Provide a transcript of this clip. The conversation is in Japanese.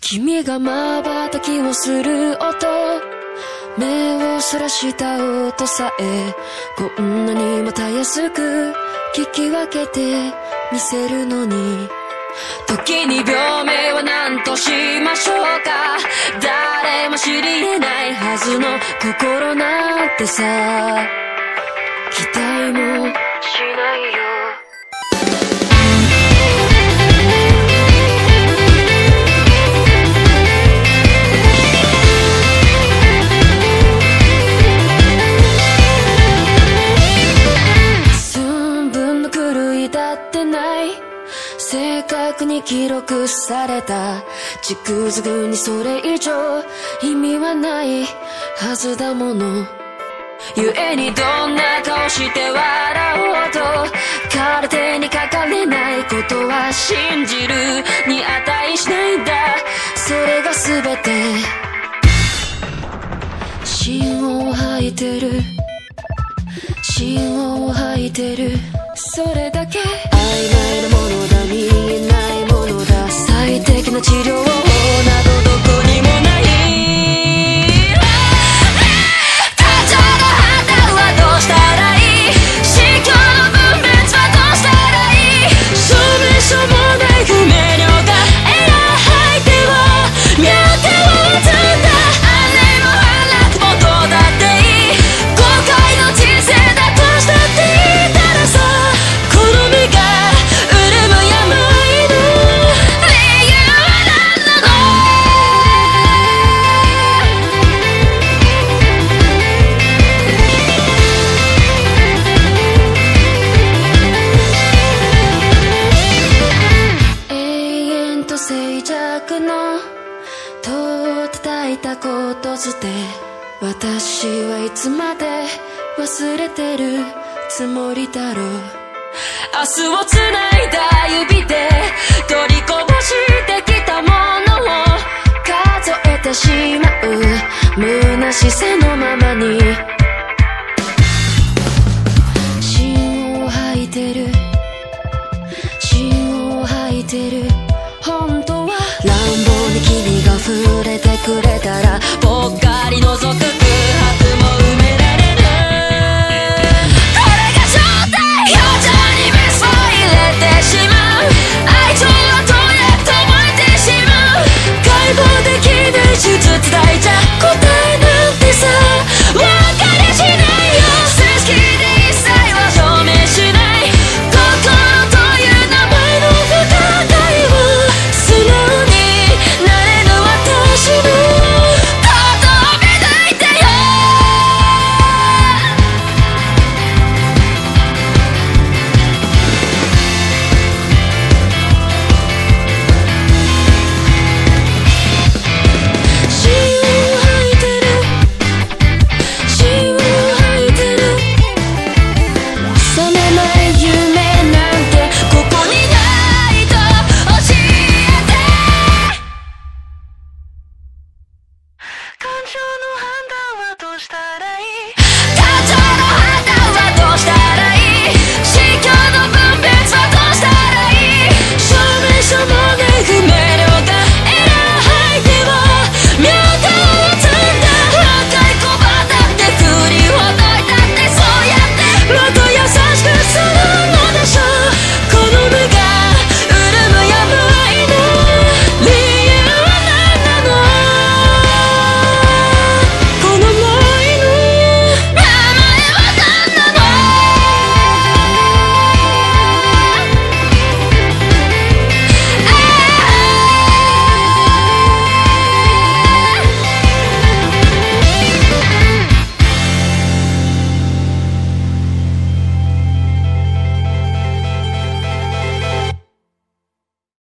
君が瞬きをする音。目をそらした音さえこんなにもたやすく聞き分けて見せるのに。時に病名は何としましょうか。誰も知り得ないはずの心なんてさ。期待もしないよ。ってない。正確に記録された。軸づくにそれ以上意味はないはずだもの。故にどんな顔して笑おうと。空手にかかれないことは信じるに値しないんだ。それが全て。芯を吐いてる。芯を吐いてる。それだけ。later いたことづて私はいつまで忘れてるつもりだろう。明日をつないだ指で取りこぼしてきたものを数えてしまう。虚しさのくれたらぽっかり覗く